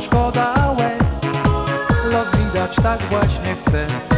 szkoda łez. Los widać tak właśnie chce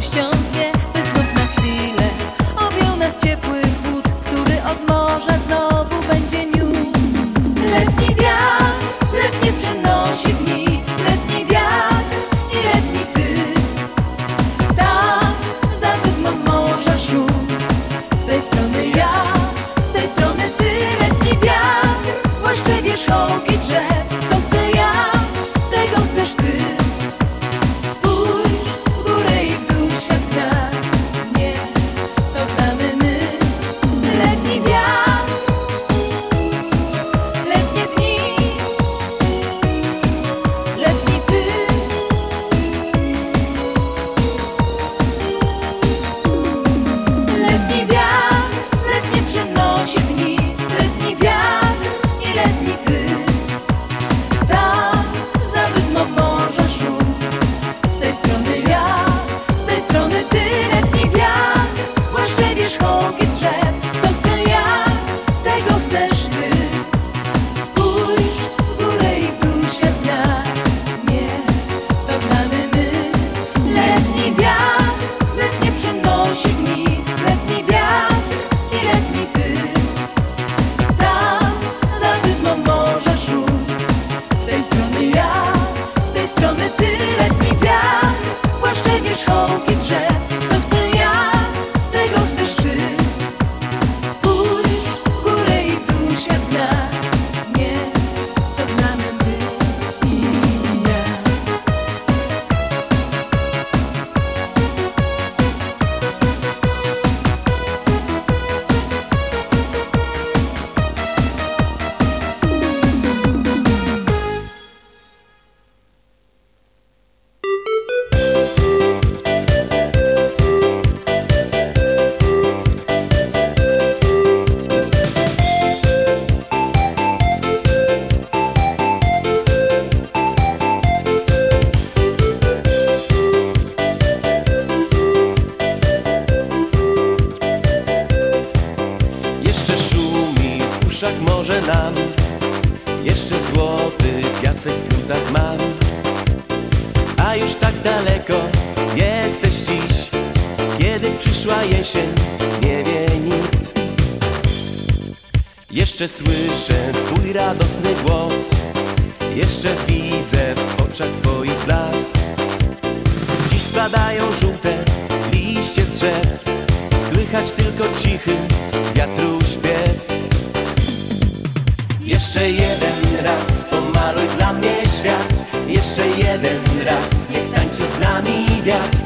questions Jeszcze jeden raz pomaluj dla mnie świat. Jeszcze jeden raz niech tańczy z nami wiatr.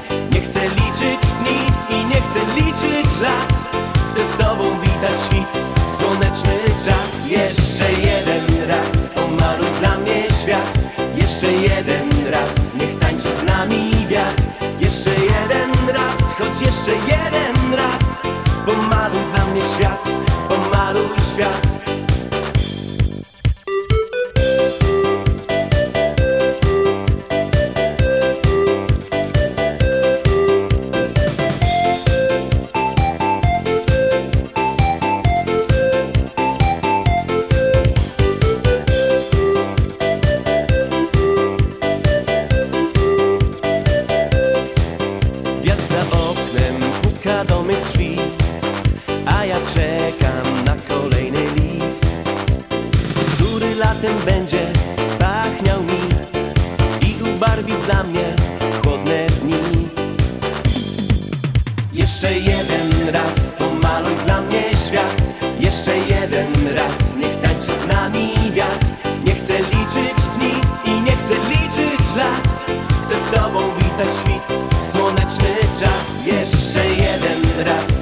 atrás.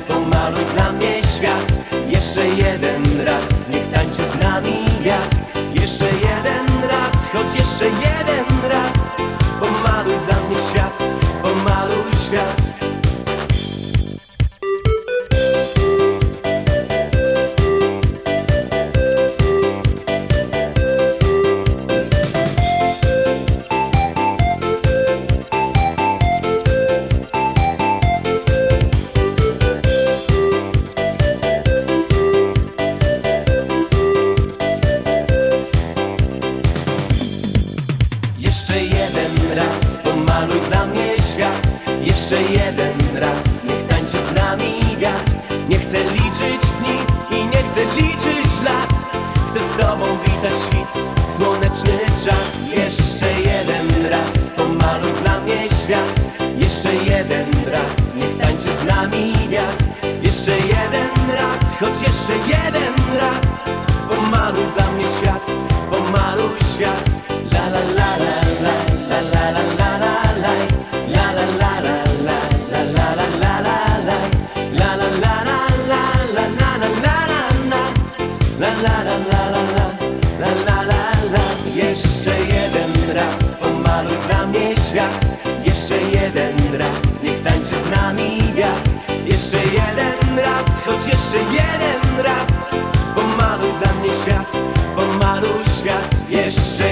Mnie świat. Jeszcze jeden raz niech tańczy z nami wiatr. Jeszcze jeden raz, choć jeszcze jeden raz. Pomaluj dla mnie świat, pomaluj świat. Jeszcze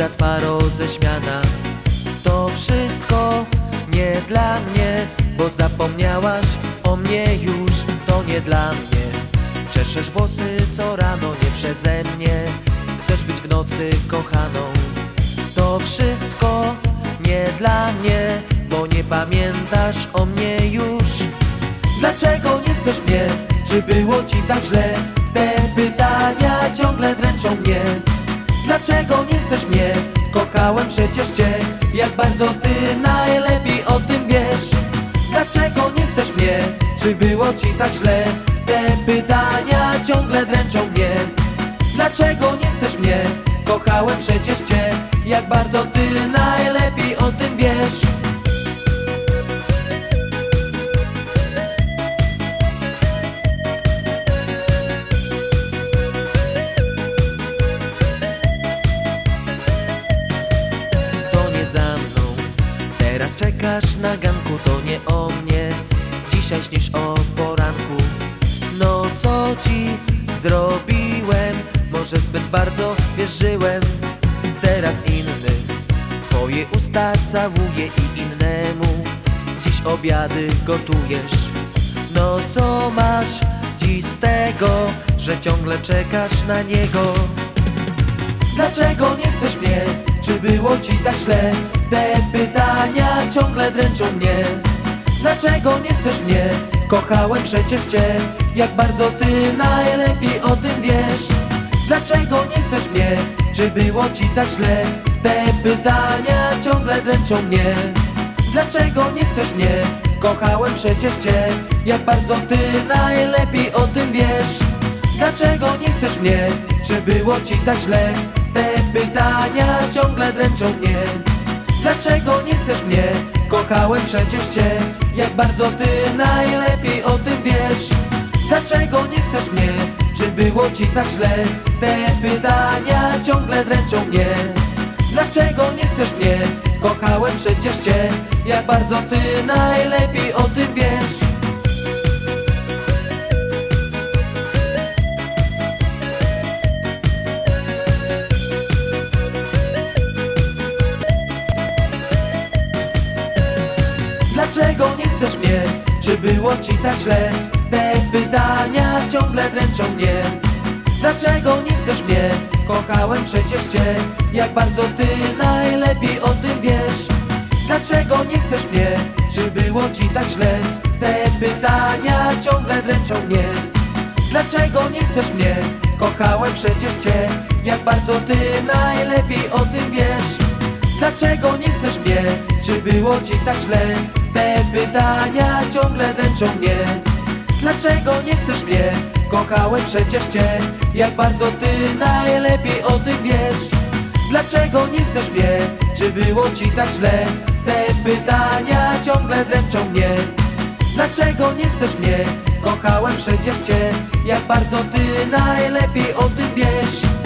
Buzia twa roześmiana To wszystko nie dla mnie Bo zapomniałaś o mnie już To nie dla mnie. Czeszesz włosy co rano Nie przeze mnie. Chcesz być w nocy kochaną. To wszystko nie dla mnie Bo nie pamiętasz o mnie już. Dlaczego nie chcesz mnie? Czy było ci tak źle? Te pytania ciągle dręczą mnie Dlaczego nie chcesz mnie? Kochałem przecież cię Jak bardzo ty najlepiej o tym wiesz Dlaczego nie chcesz mnie? Czy było ci tak źle? Te pytania ciągle dręczą mnie Dlaczego nie chcesz mnie? Kochałem przecież cię Jak bardzo ty najlepiej o tym wiesz obiady gotujesz No co masz dziś z tego Że ciągle czekasz na niego Dlaczego nie chcesz mnie? Czy było ci tak źle? Te pytania ciągle dręczą mnie Dlaczego nie chcesz mnie? Kochałem przecież cię Jak bardzo ty najlepiej o tym wiesz Dlaczego nie chcesz mnie? Czy było ci tak źle? Te pytania ciągle dręczą mnie Dlaczego nie chcesz mnie? Kochałem przecież cię Jak bardzo ty najlepiej o tym wiesz Dlaczego nie chcesz mnie? Czy było ci tak źle? Te pytania ciągle dręczą mnie Dlaczego nie chcesz mnie? Kochałem przecież cię Jak bardzo ty najlepiej o tym wiesz Dlaczego nie chcesz mnie? Czy było ci tak źle? Te pytania ciągle dręczą mnie Dlaczego nie chcesz mnie? Kochałem przecież cię Jak bardzo ty najlepiej o tym wiesz Dlaczego nie chcesz mnie? Czy było ci tak źle? Te pytania ciągle dręczą mnie Dlaczego nie chcesz mnie? Kochałem przecież cię Jak bardzo ty najlepiej o tym wiesz Dlaczego nie chcesz mnie? Czy było ci tak źle? Te pytania ciągle dręczą mnie Dlaczego nie chcesz mnie? Kochałem przecież cię Jak bardzo ty najlepiej o tym wiesz Dlaczego nie chcesz mnie? Czy było ci tak źle? Te pytania ciągle dręczą mnie Dlaczego nie chcesz mnie? Kochałem przecież cię Jak bardzo ty najlepiej o tym wiesz Dlaczego nie chcesz mnie? Czy było ci tak źle? Te pytania ciągle dręczą mnie Dlaczego nie chcesz mnie? Kochałem przecież cię Jak bardzo ty najlepiej o tym wiesz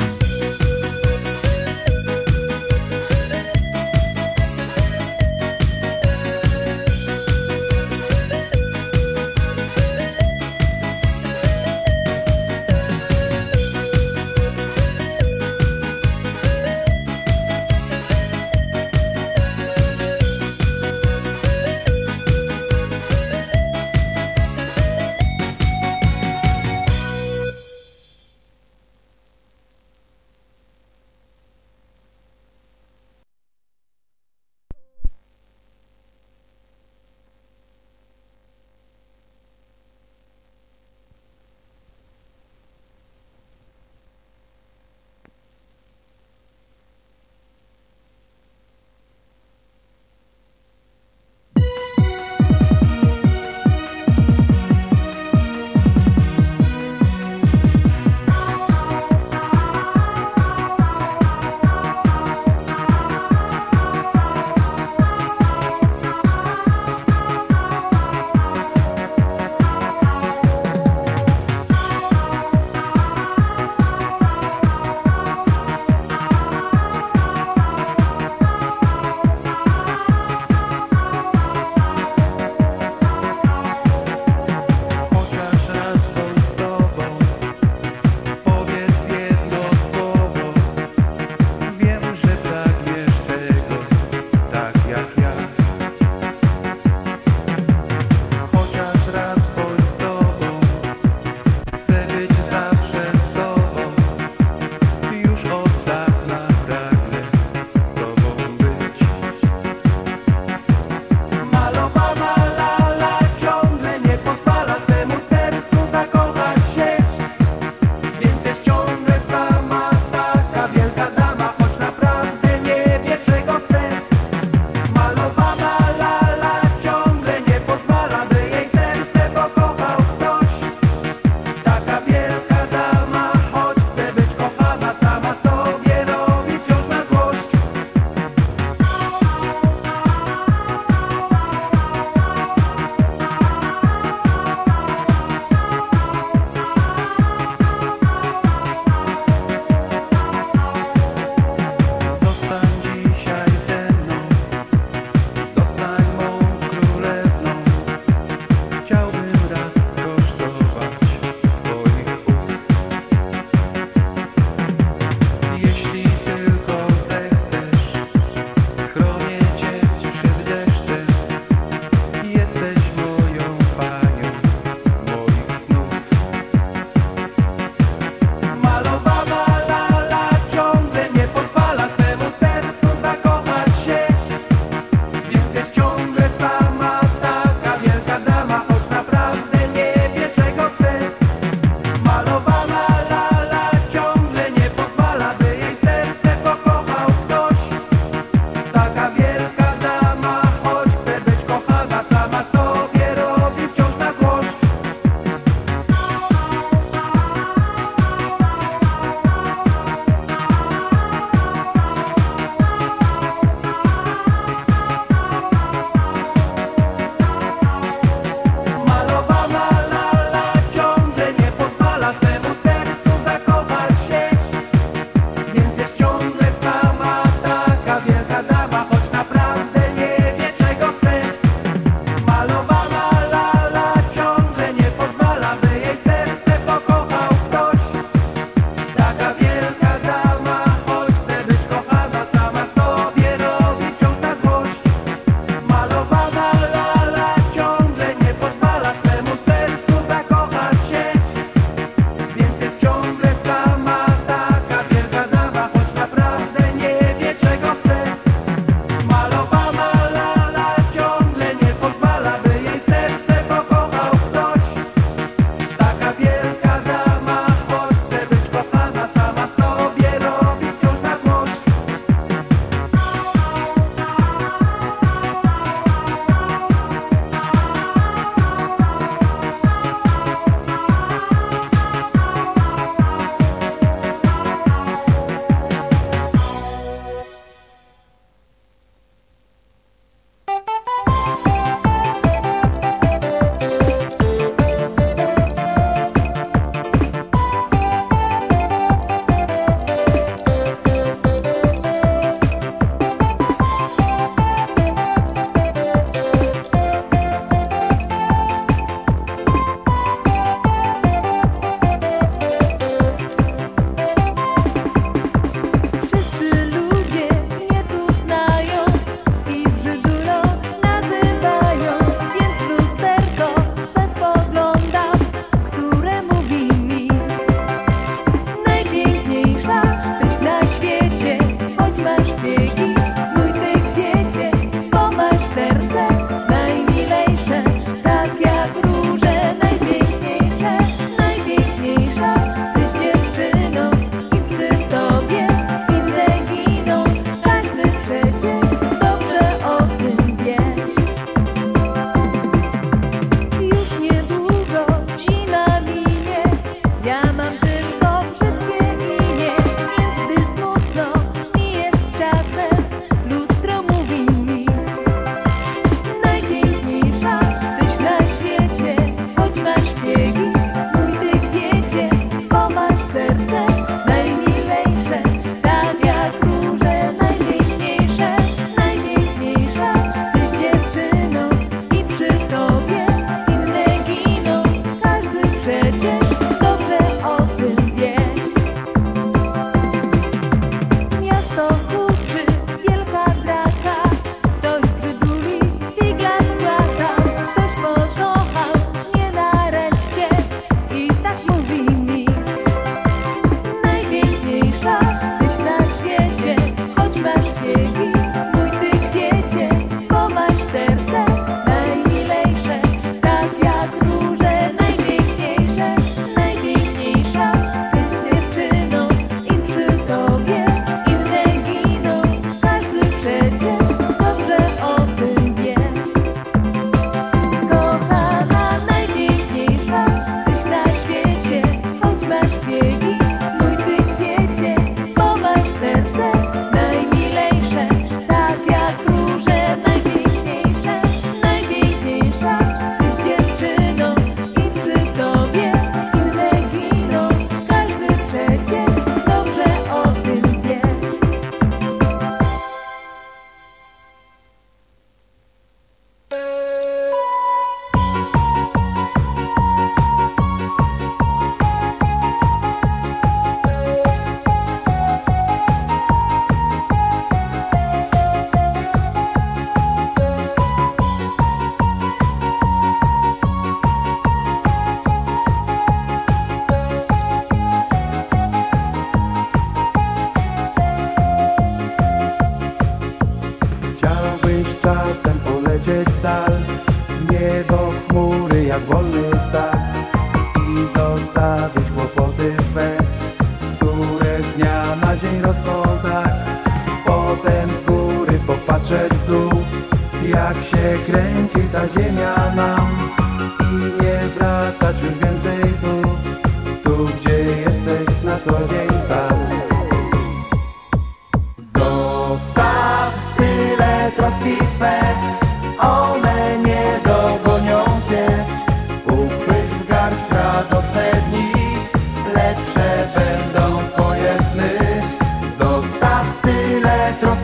nuestros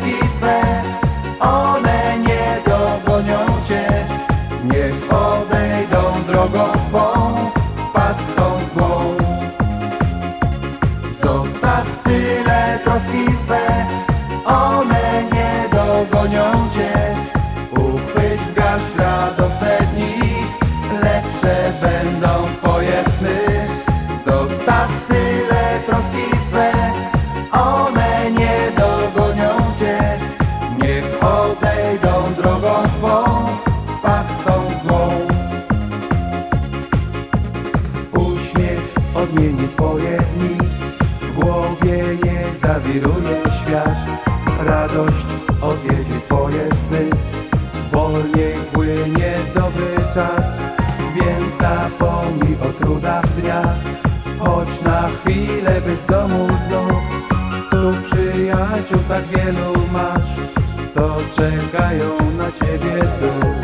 zapomnij o trudach dnia Choć na chwilę być z domu znów. Tu przyjaciół tak wielu masz Co czekają na ciebie tu.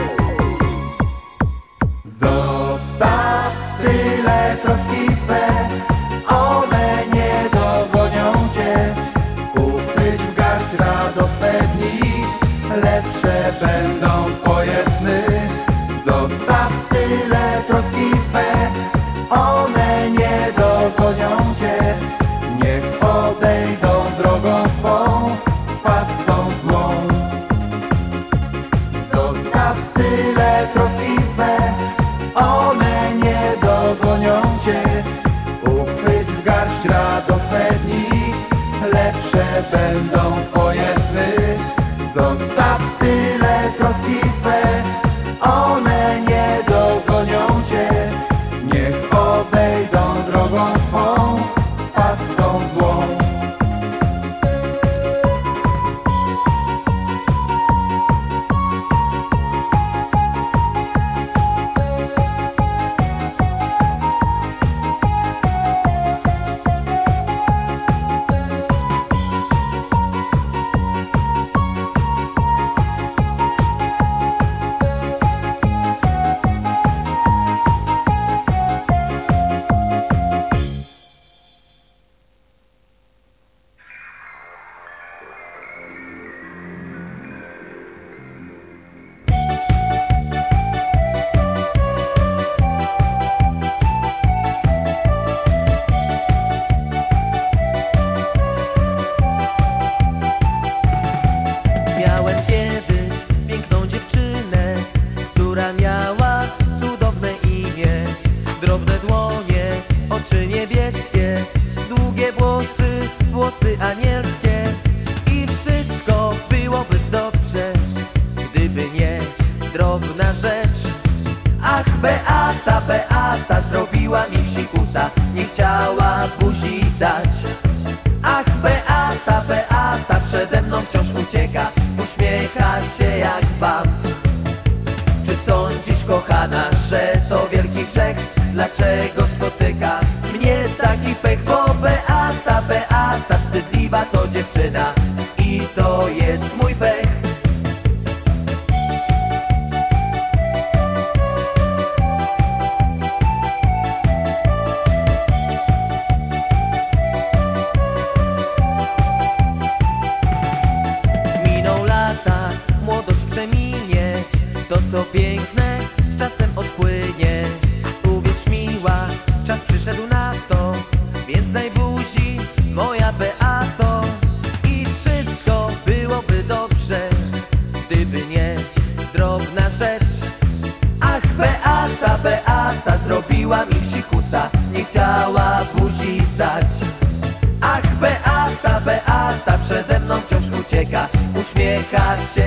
Rico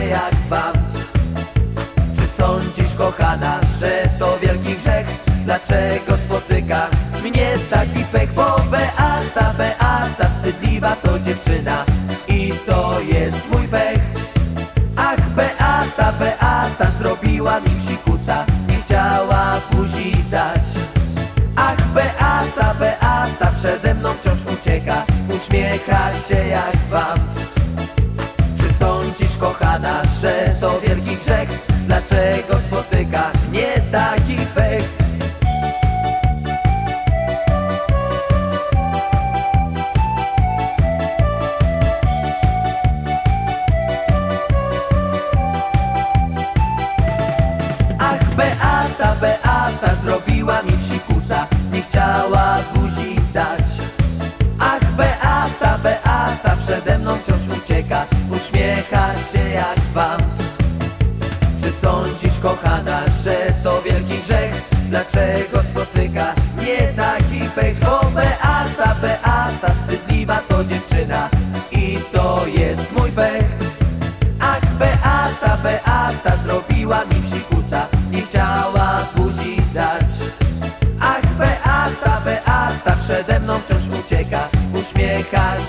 jak wam Czy sądzisz kochana, że to wielki grzech? Dlaczego spotyka mnie taki pech? Bo Beata, Beata, wstydliwa to dziewczyna take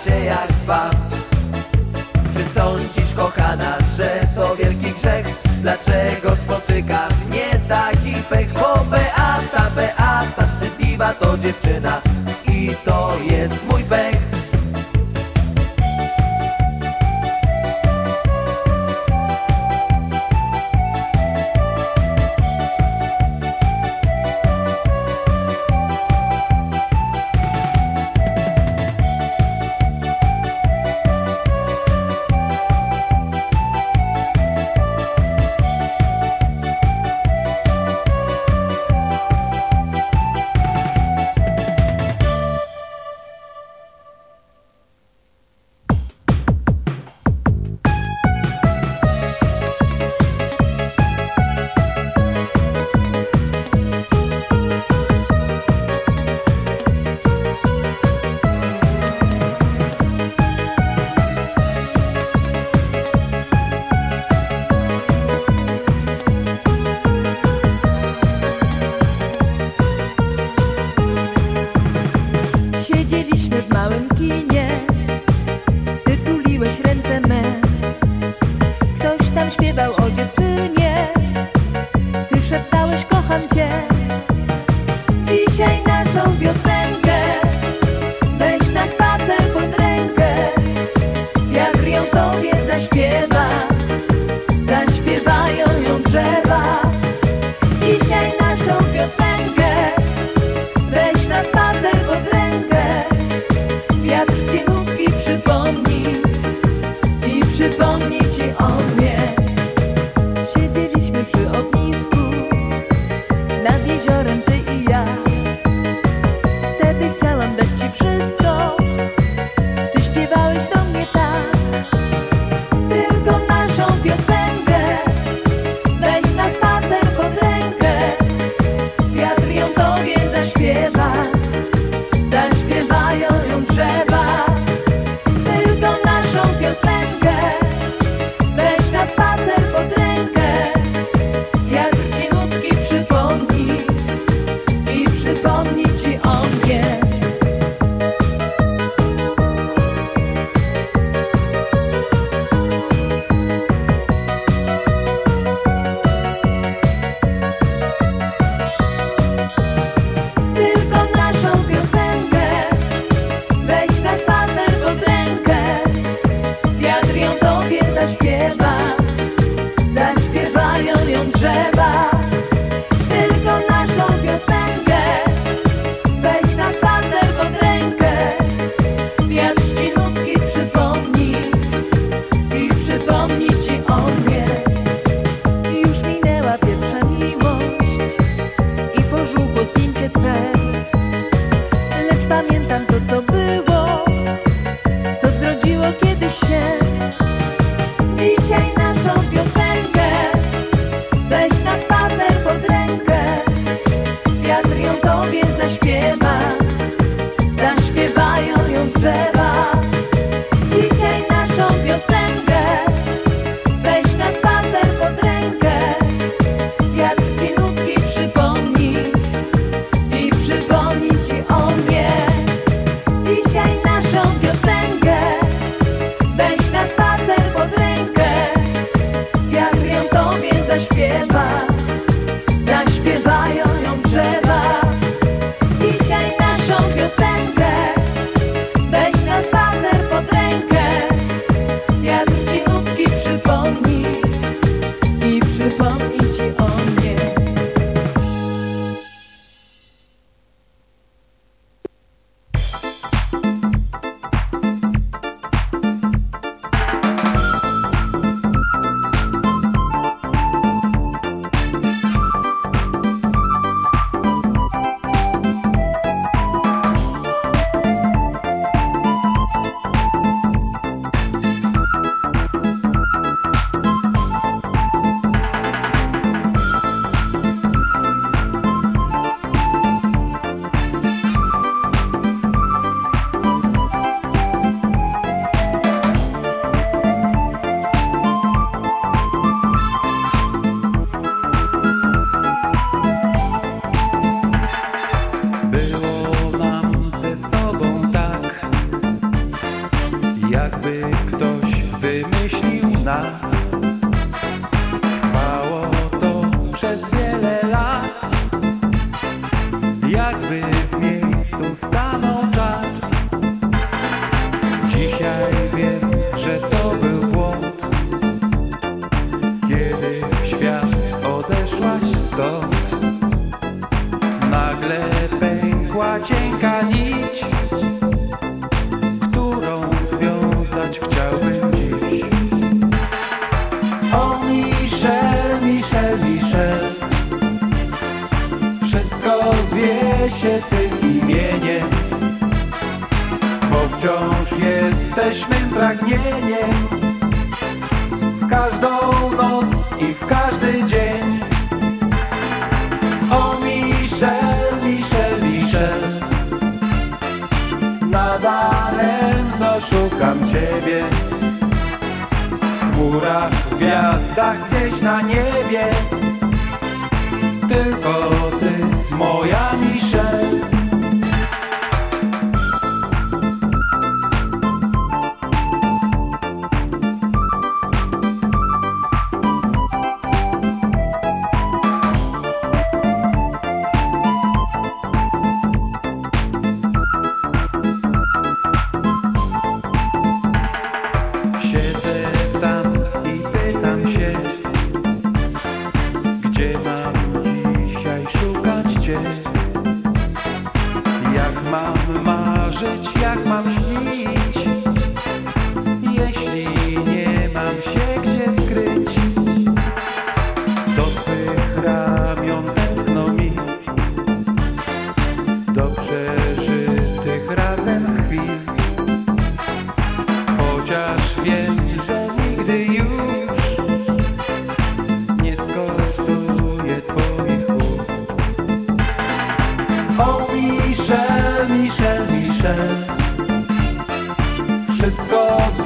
się jak Czy sądzisz kochana, że to wielki grzech? Dlaczego spotyka mnie taki pech? Bo Beata, Beata, szczęśliwa to dziewczyna your sense. Jesteś mym pragnieniem W każdą noc i w każdy dzień. O Michel, Michel, Michel. Nadaremno szukam Ciebie. W chmurach, gwiazdach, gdzieś na niebie. Tylko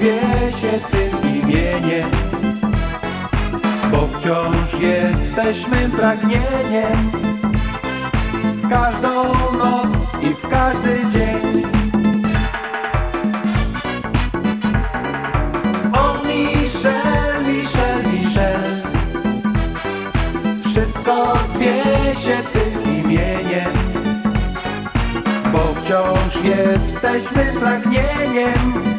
zwie się Twym imieniem, bo wciąż jesteś mym pragnieniem. W każdą noc i w każdy dzień. O Michel, Michel, Michel Wszystko zwie się Twym imieniem Bo wciąż jesteśmy pragnieniem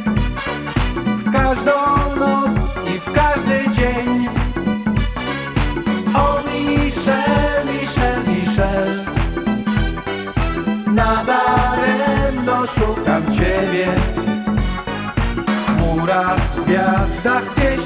każdą noc i w każdy dzień. O Michel, Michel, Michel. Nadaremno szukam Ciebie. W chmurach, w gwiazdach, gdzie